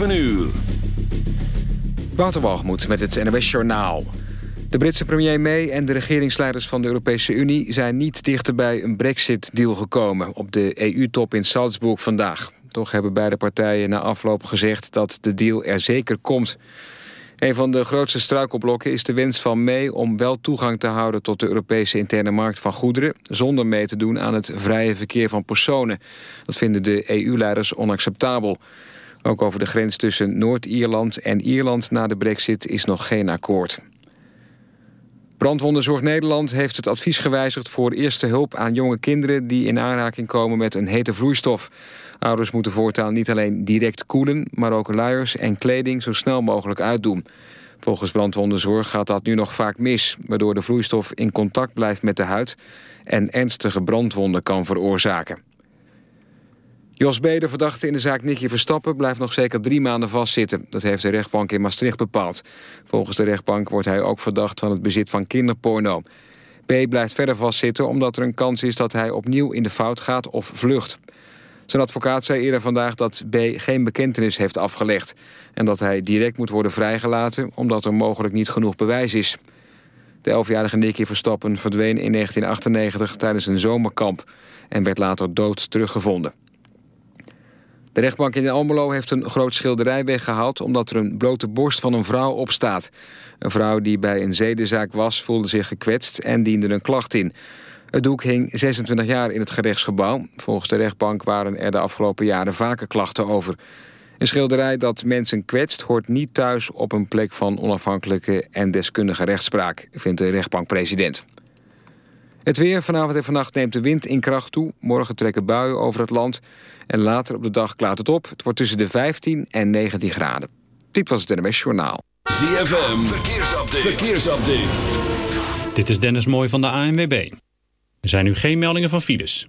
7 uur. Met het NWS Journaal. De Britse premier May en de regeringsleiders van de Europese Unie... zijn niet dichterbij een brexit-deal gekomen... op de EU-top in Salzburg vandaag. Toch hebben beide partijen na afloop gezegd dat de deal er zeker komt. Een van de grootste struikelblokken is de wens van May... om wel toegang te houden tot de Europese interne markt van goederen... zonder mee te doen aan het vrije verkeer van personen. Dat vinden de EU-leiders onacceptabel. Ook over de grens tussen Noord-Ierland en Ierland na de brexit is nog geen akkoord. Brandwondenzorg Nederland heeft het advies gewijzigd voor eerste hulp aan jonge kinderen die in aanraking komen met een hete vloeistof. Ouders moeten voortaan niet alleen direct koelen, maar ook luiers en kleding zo snel mogelijk uitdoen. Volgens brandwondenzorg gaat dat nu nog vaak mis, waardoor de vloeistof in contact blijft met de huid en ernstige brandwonden kan veroorzaken. Jos B., de verdachte in de zaak Nicky Verstappen... blijft nog zeker drie maanden vastzitten. Dat heeft de rechtbank in Maastricht bepaald. Volgens de rechtbank wordt hij ook verdacht van het bezit van kinderporno. B. blijft verder vastzitten omdat er een kans is dat hij opnieuw in de fout gaat of vlucht. Zijn advocaat zei eerder vandaag dat B. geen bekentenis heeft afgelegd... en dat hij direct moet worden vrijgelaten omdat er mogelijk niet genoeg bewijs is. De elfjarige Nicky Verstappen verdween in 1998 tijdens een zomerkamp... en werd later dood teruggevonden. De rechtbank in Almelo heeft een groot schilderij weggehaald... omdat er een blote borst van een vrouw op staat. Een vrouw die bij een zedenzaak was voelde zich gekwetst en diende een klacht in. Het doek hing 26 jaar in het gerechtsgebouw. Volgens de rechtbank waren er de afgelopen jaren vaker klachten over. Een schilderij dat mensen kwetst hoort niet thuis op een plek van onafhankelijke en deskundige rechtspraak, vindt de rechtbankpresident. Het weer vanavond en vannacht neemt de wind in kracht toe. Morgen trekken buien over het land. En later op de dag klaart het op. Het wordt tussen de 15 en 19 graden. Dit was het NMS Journaal. ZFM, verkeersupdate. verkeersupdate. Dit is Dennis Mooij van de ANWB. Er zijn nu geen meldingen van files.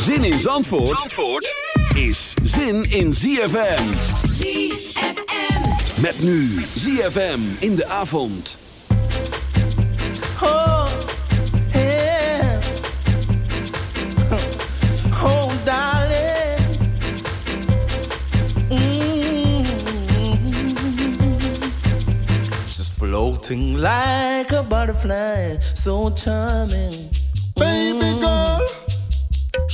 Zin in Zandvoort, Zandvoort is zin in ZFM. ZFM. Met nu ZFM in de avond. Oh, yeah. Oh, darling. Mm. She's floating like a butterfly, so charming. Baby girl.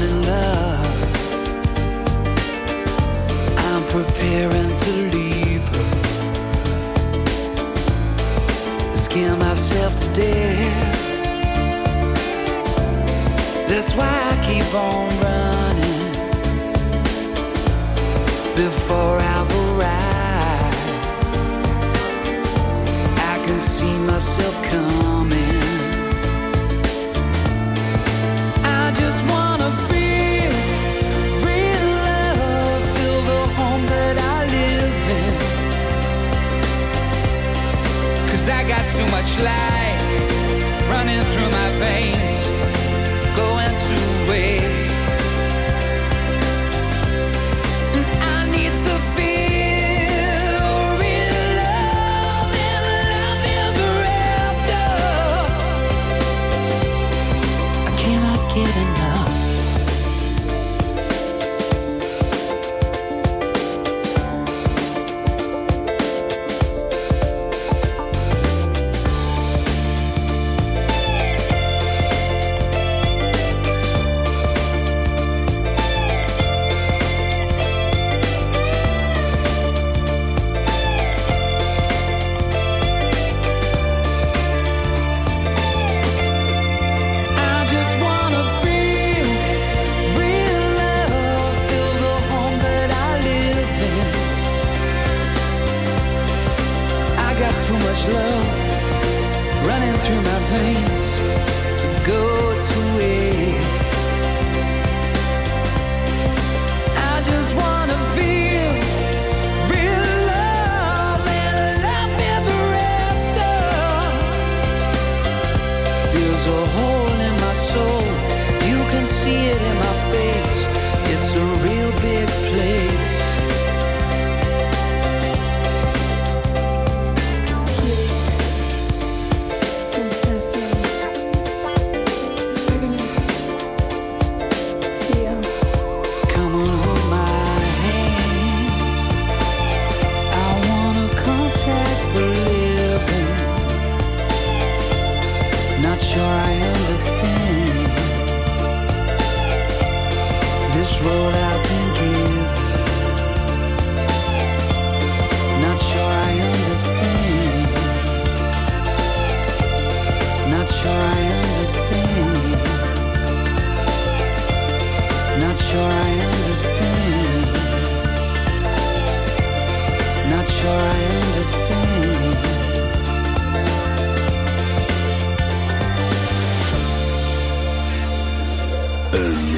in love. got too much life running through my veins. Een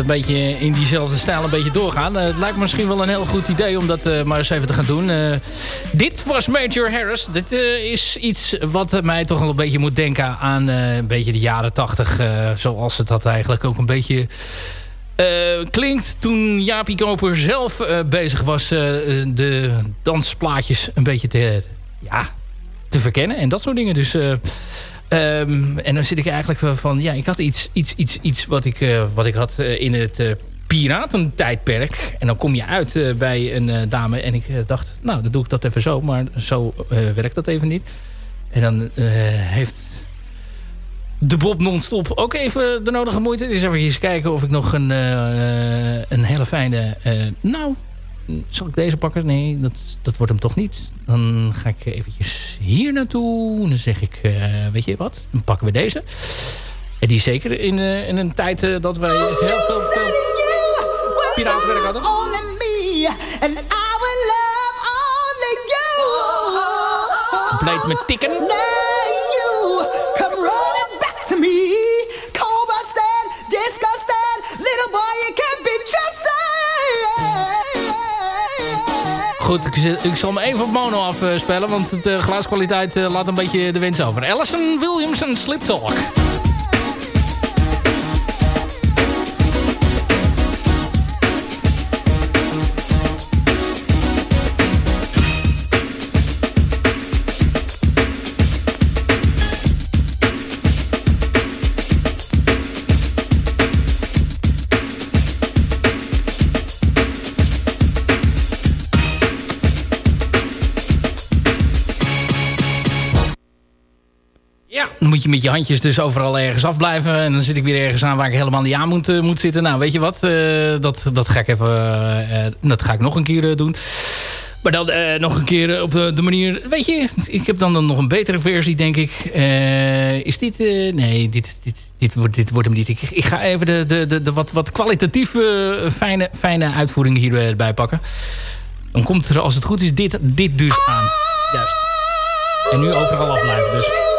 Een beetje in diezelfde stijl een beetje doorgaan. Eh, het lijkt me misschien wel een heel goed idee om dat eh, maar eens even te gaan doen. Eh, dit was Major Harris. Dit is iets wat mij toch wel een beetje moet denken aan een beetje de jaren tachtig. zoals het dat eigenlijk ook een beetje... klinkt toen Jaapie Koper zelf bezig was... de dansplaatjes een beetje te, ja, te verkennen en dat soort dingen. Dus, eh, ehm, en dan zit ik eigenlijk van... Ja, ik had iets, iets, iets, iets wat, ik, eh, wat ik had eh, in het eh, piratentijdperk. En dan kom je uit bij een dame. En ik dacht, nou, dan doe ik dat even zo. Maar zo werkt dat even niet. En dan heeft de Bob non-stop ook even de nodige moeite. Dus even eens kijken of ik nog een, een hele fijne... nou, zal ik deze pakken? Nee, dat, dat wordt hem toch niet. Dan ga ik eventjes hier naartoe. En dan zeg ik, eh, weet je wat? Dan pakken we deze. En die zeker in, eh, in een tijd eh, dat wij heel veel, veel piratenwerk hadden. Compleet met tikken. Goed, ik, zal hem even op mono afspelen, want de uh, geluidskwaliteit eh, laat een beetje de wens over. Alison Williams en Slip Talk. Je met je handjes dus overal ergens afblijven. En dan zit ik weer ergens aan waar ik helemaal niet aan moet, eh, moet zitten. Nou, weet je wat? Eh, dat, dat ga ik even... eh, dat ga ik nog een keer doen. Maar dan nog een keer op de, de manier... Weet je, ik heb dan, dan nog een betere versie, denk ik. Is dit... nee, dit, dit, dit, wordt, dit wordt hem niet. Ik, ik ga even de, de, de, de wat, wat kwalitatieve, eh, fijne, fijne uitvoering hierbij pakken. Dan komt er, als het goed is, dit, dit dus aan. Juist. En nu overal afblijven, dus...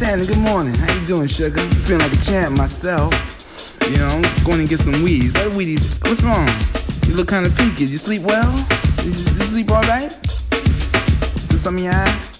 happening? Good morning. How you doing, sugar? I'm feeling like a champ myself. You know, I'm going to get some weeds. What weedies? What's wrong? You look kind of peaked. You sleep well? You, you sleep all right? Is some of your?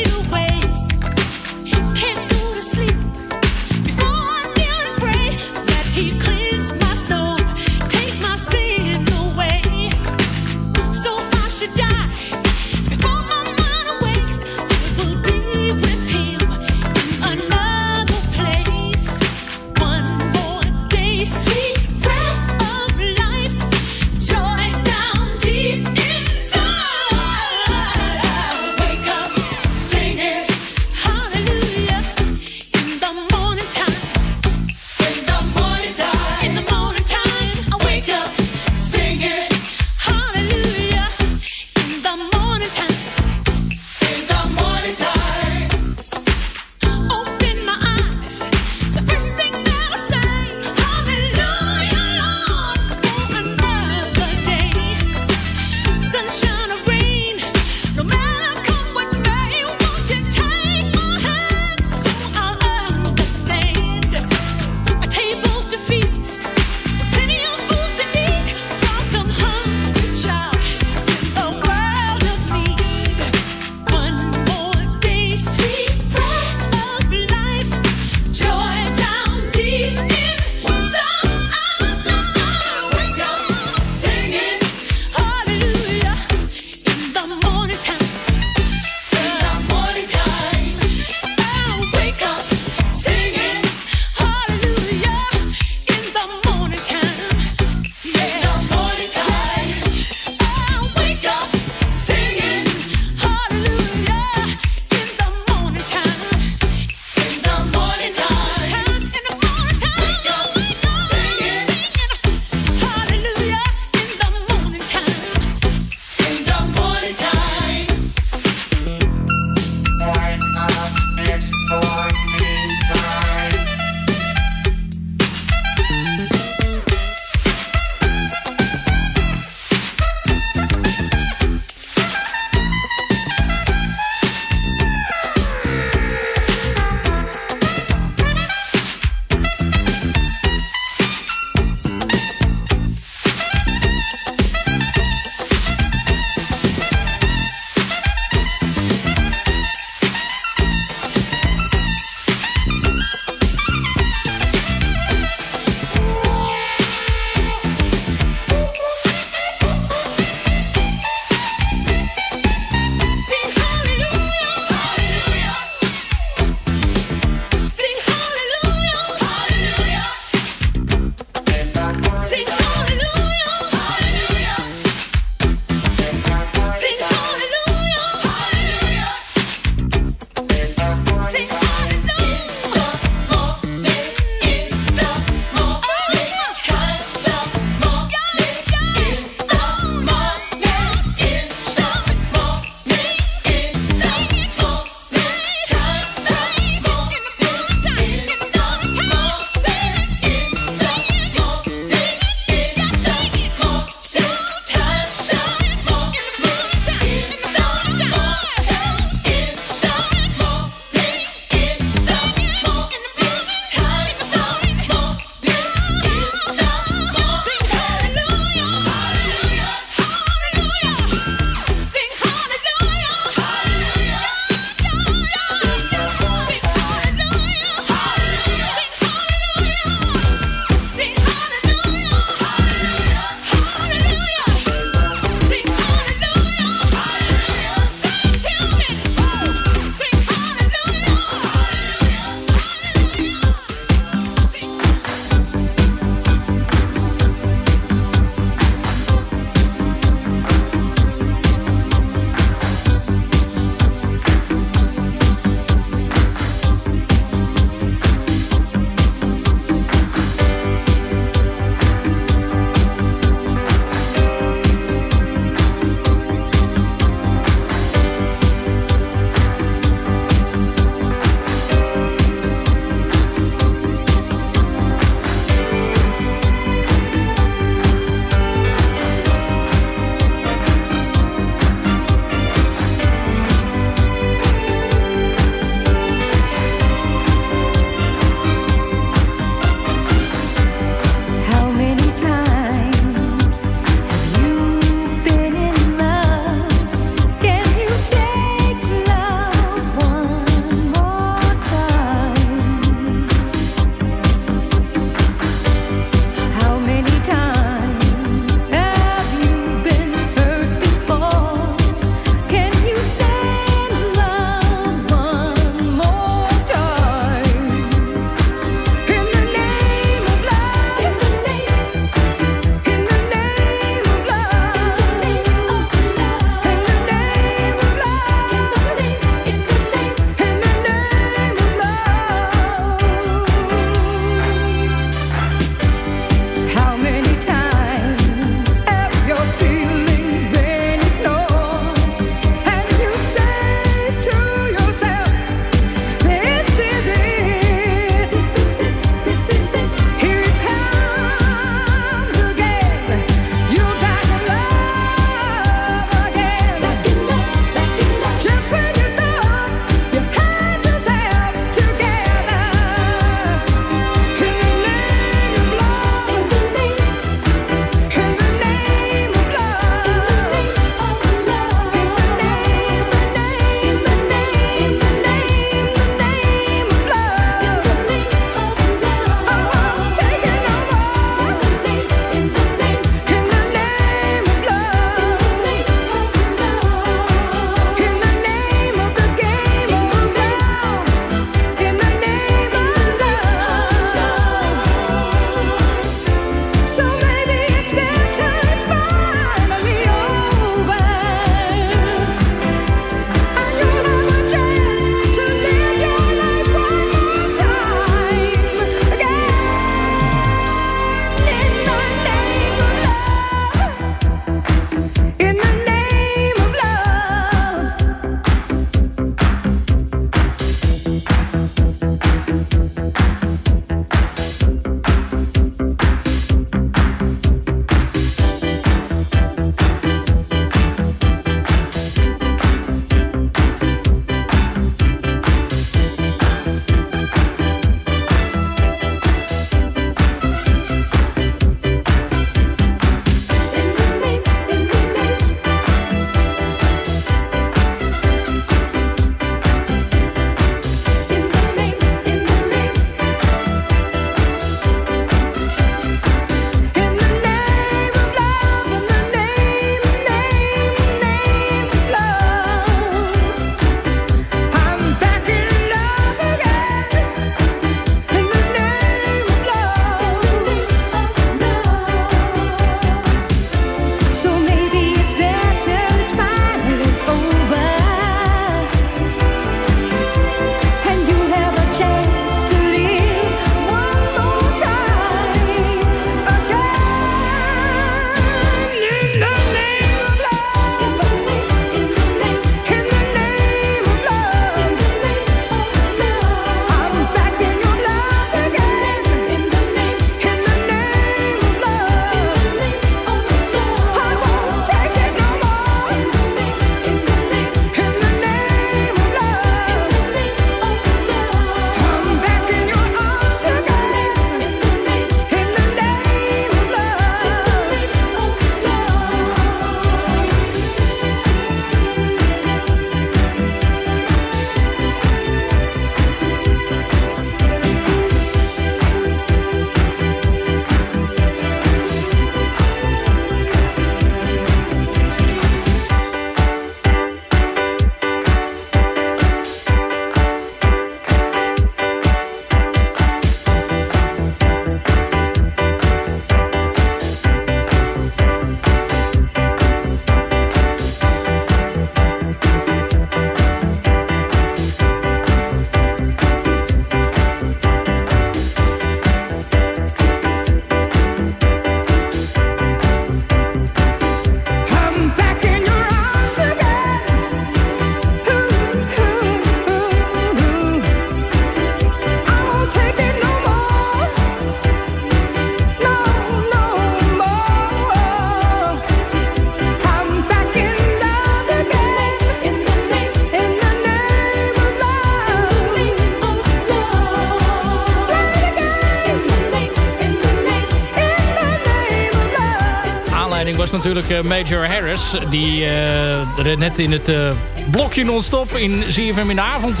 Was natuurlijk eh, Major Harris. Die er net in het eh, blokje non-stop in ZFM in de avond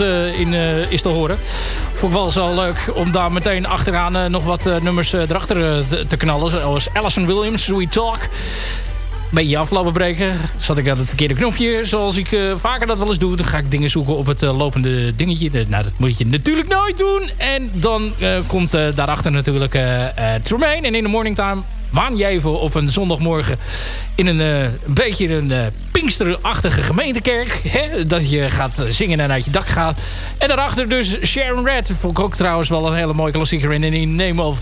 is te horen. Vond ik wel zo leuk om daar meteen achteraan nog wat nummers erachter te, knallen. Zoals Alison Williams, We Talk. Beetje aflopen breken. Zat ik aan het verkeerde knopje. Zoals ik vaker dat wel eens doe. Dan ga ik dingen zoeken op het lopende dingetje. Nou, dat moet je natuurlijk nooit doen. En dan komt daarachter natuurlijk Tremaine. En in de morning time waan je even op een zondagmorgen... in een, eh, beetje een eh Pinksterachtige gemeentekerk. Hè? Dat je gaat zingen en uit je dak gaat. En daarachter dus Sharon Red. Vond ik ook trouwens wel een hele mooie klassieker. in In Name of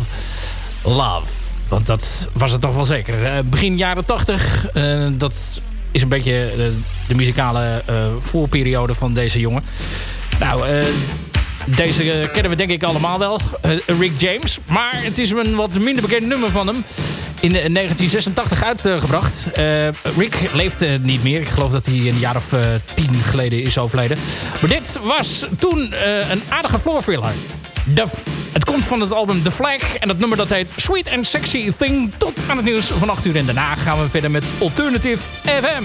Love. Want dat was het toch wel zeker. Eh, begin jaren 80. eh, dat is een beetje eh, de muzikale voorperiode van deze jongen. Nou, deze eh, kennen we denk ik allemaal wel. Eh, Rick James. Maar het is een wat minder bekend nummer van hem. In eh, 1986 uitgebracht. Eh, Rick leeft niet meer. Ik geloof dat hij een jaar of tien geleden is overleden. Maar dit was toen een aardige floorfiller. De, het komt van het album The Flag. En dat nummer dat heet Sweet and Sexy Thing. Tot aan het nieuws van 8 uur. En daarna gaan we verder met Alternative FM.